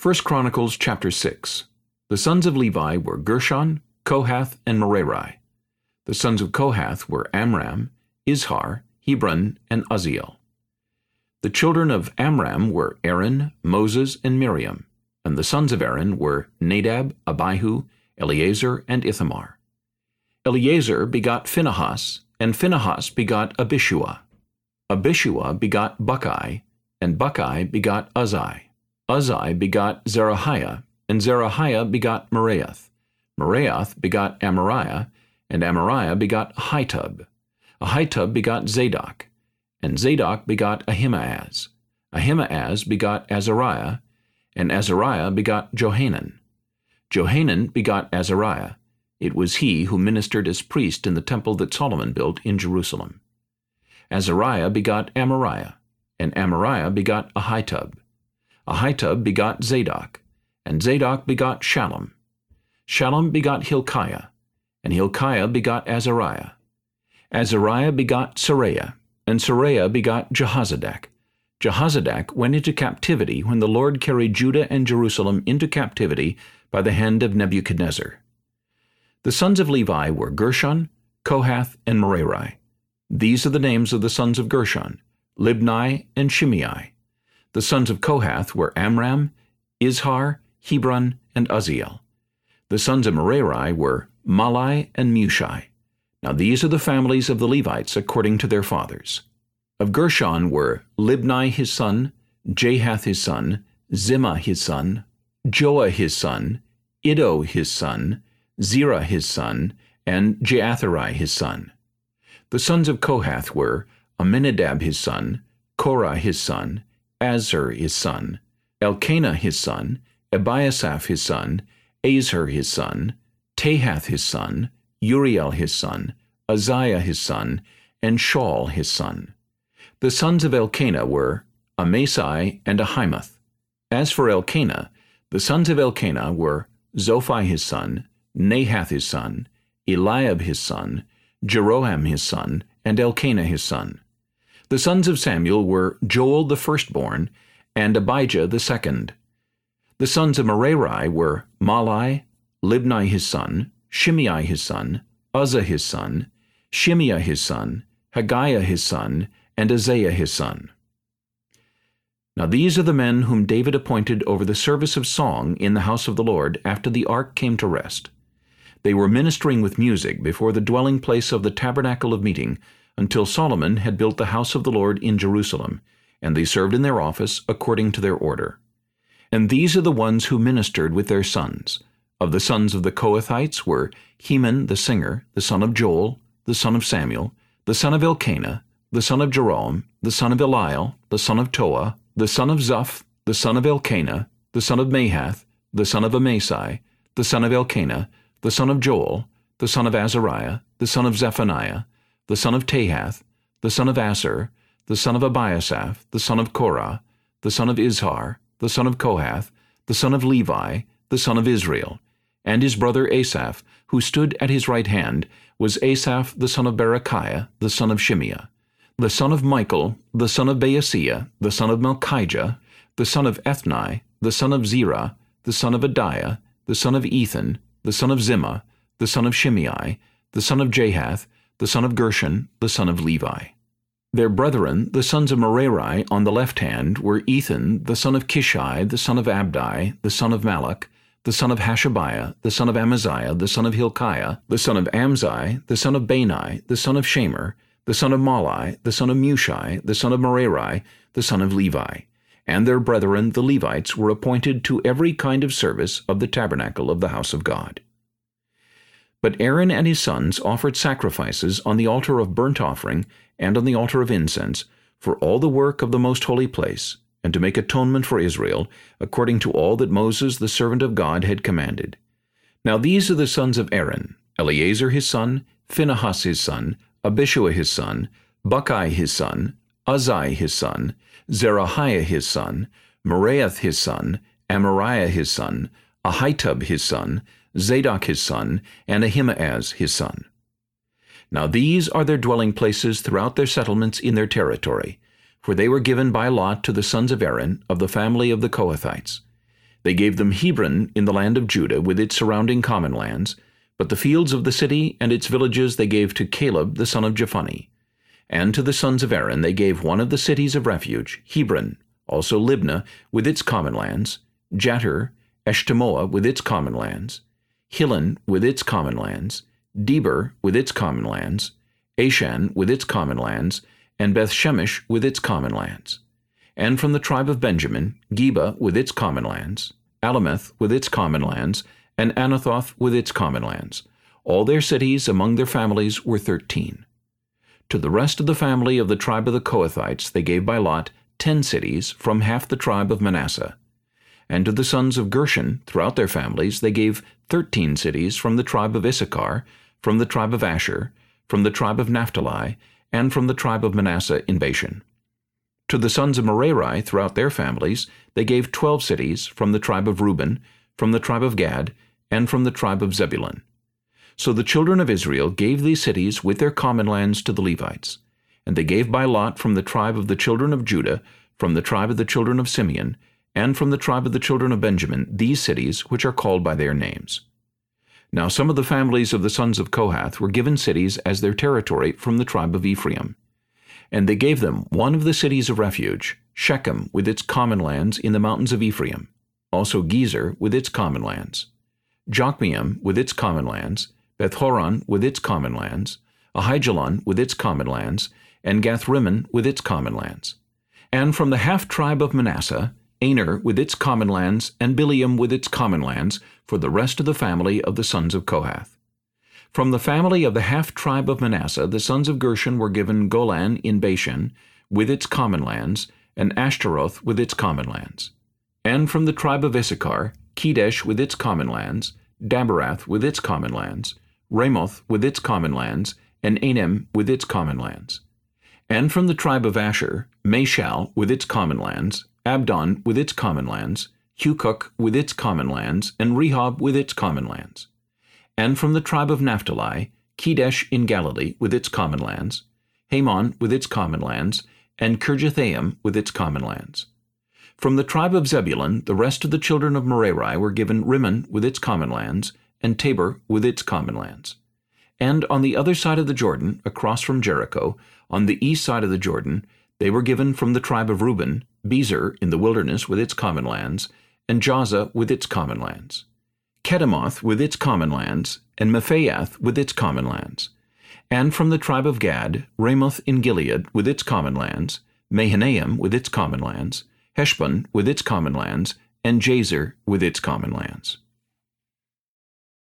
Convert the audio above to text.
1 Chronicles chapter 6 The sons of Levi were Gershon, Kohath, and Merari. The sons of Kohath were Amram, Izhar, Hebron, and Uzziel. The children of Amram were Aaron, Moses, and Miriam, and the sons of Aaron were Nadab, Abihu, Eleazar, and Ithamar. Eleazar begot Phinehas, and Phinehas begot Abishua. Abishua begot Bukki, and Bukki begot Uzzi. Uzzi begot Zerahiah, and Zerahiah begot Meraioth. Meraioth begot Amariah, and Amariah begot Ahitub. Ahitub begot Zadok, and Zadok begot Ahimaaz. Ahimaaz begot Azariah, and Azariah begot Johanan. Johanan begot Azariah. It was he who ministered as priest in the temple that Solomon built in Jerusalem. Azariah begot Amariah, and Amariah begot Ahitub. Ahitub begot Zadok, and Zadok begot Shallum. Shallum begot Hilkiah, and Hilkiah begot Azariah. Azariah begot Seraiah, and Seraiah begot Jehozadak. Jehozadak went into captivity when the Lord carried Judah and Jerusalem into captivity by the hand of Nebuchadnezzar. The sons of Levi were Gershon, Kohath, and Merari. These are the names of the sons of Gershon, Libni and Shimei. The sons of Kohath were Amram, Izhar, Hebron, and Uzziel. The sons of Merari were Mahli and Mushi. Now these are the families of the Levites according to their fathers. Of Gershon were Libni his son, Jahath his son, Zimmah his son, Joah his son, Iddo his son, Zerah his son, and Jeatherai his son. The sons of Kohath were Amminadab his son, Korah his son, Assir his son, Elkanah his son, Ebiasaph his son, Assir his son, Tahath his son, Uriel his son, Uzziah his son, and Shaul his son. The sons of Elkanah were Amasai and Ahimoth. As for Elkanah, the sons of Elkanah were Zophai his son, Nahath his son, Eliab his son, Jeroham his son, and Elkanah his son. The sons of Samuel were Joel the firstborn, and Abijah the second. The sons of Merari were Mahli, Libni his son, Shimei his son, Uzzah his son, Shimea his son, Haggiah his son, and Asaiah his son. Now these are the men whom David appointed over the service of song in the house of the Lord after the ark came to rest. They were ministering with music before the dwelling place of the tabernacle of meeting until Solomon had built the house of the Lord in Jerusalem, and they served in their office according to their order. And these are the ones who ministered with their sons. Of the sons of the Kohathites were Heman the singer, the son of Joel, the son of Samuel, the son of Elkanah, the son of Jeroham, the son of Eliel, the son of Toah, the son of Zuph, the son of Elkanah, the son of Mahath, the son of Amasai, the son of Elkanah, the son of Joel, the son of Azariah, the son of Zephaniah, the son of Tahath, the son of Assir, the son of Ebiasaph, the son of Korah, the son of Izhar, the son of Kohath, the son of Levi, the son of Israel, and his brother Asaph, who stood at his right hand, was Asaph the son of Berechiah, the son of Shimeah, the son of Michael, the son of Baaseiah, the son of Malchijah, the son of Ethni, the son of Zerah, the son of Adaiah, the son of Ethan, the son of Zimmah, the son of Shimei, the son of Jahath, the son of Gershon, the son of Levi. Their brethren, the sons of Merari, on the left hand, were Ethan, the son of Kishi, the son of Abdi, the son of Malluch, the son of Hashabiah, the son of Amaziah, the son of Hilkiah, the son of Amzi, the son of Bani, the son of Shamer, the son of Mahli, the son of Mushi, the son of Merari, the son of Levi. And their brethren the Levites were appointed to every kind of service of the tabernacle of the house of God. But Aaron and his sons offered sacrifices on the altar of burnt offering and on the altar of incense for all the work of the most holy place, and to make atonement for Israel, according to all that Moses the servant of God had commanded. Now these are the sons of Aaron, Eleazar his son, Phinehas his son, Abishua his son, Bukki his son, Uzzi his son, Zerahiah his son, Meraioth his son, Amariah his son, Ahitub his son, Zadok his son, and Ahimaaz his son. Now these are their dwelling places throughout their settlements in their territory, for they were given by lot to the sons of Aaron of the family of the Kohathites. They gave them Hebron in the land of Judah with its surrounding common lands, but the fields of the city and its villages they gave to Caleb the son of Jephunneh. And to the sons of Aaron they gave one of the cities of refuge, Hebron, also Libnah with its common lands, Jattir, Eshtemoa with its common lands, Hilen with its common lands, Debir with its common lands, Ashan with its common lands, and Bethshemesh with its common lands. And from the tribe of Benjamin, Geba with its common lands, Alemeth with its common lands, and Anathoth with its common lands. All their cities among their families were thirteen. To the rest of the family of the tribe of the Kohathites they gave by lot ten cities from half the tribe of Manasseh. And to the sons of Gershon, throughout their families, they gave thirteen cities from the tribe of Issachar, from the tribe of Asher, from the tribe of Naphtali, and from the tribe of Manasseh in Bashan. To the sons of Merari, throughout their families, they gave twelve cities from the tribe of Reuben, from the tribe of Gad, and from the tribe of Zebulun. So the children of Israel gave these cities with their common lands to the Levites. And they gave by lot from the tribe of the children of Judah, from the tribe of the children of Simeon, and from the tribe of the children of Benjamin, these cities which are called by their names. Now some of the families of the sons of Kohath were given cities as their territory from the tribe of Ephraim. And they gave them one of the cities of refuge, Shechem with its common lands in the mountains of Ephraim, also Gezer with its common lands, Jokmeam with its common lands, Bethhoron with its common lands, Aijalon with its common lands, and Gathrimmon with its common lands. And from the half-tribe of Manasseh, Aner with its common lands, and Bileam with its common lands, for the rest of the family of the sons of Kohath. From the family of the half-tribe of Manasseh, the sons of Gershon were given Golan in Bashan, with its common lands, and Ashtaroth with its common lands. And from the tribe of Issachar, Kedesh with its common lands, Daberath with its common lands, Ramoth with its common lands, and Anem with its common lands. And from the tribe of Asher, Mashal with its common lands, Abdon with its common lands, Hukok with its common lands, and Rehob with its common lands. And from the tribe of Naphtali, Kedesh in Galilee with its common lands, Hamon with its common lands, and Kirjathaim with its common lands. From the tribe of Zebulun, the rest of the children of Merari were given Rimmon with its common lands, and Tabor with its common lands. And on the other side of the Jordan, across from Jericho, on the east side of the Jordan, they were given from the tribe of Reuben, Bezer in the wilderness with its common lands, and Jahzah with its common lands. Kedemoth with its common lands, and Mephaath with its common lands. And from the tribe of Gad, Ramoth in Gilead with its common lands, Mahanaim with its common lands, Heshbon with its common lands, and Jazer with its common lands.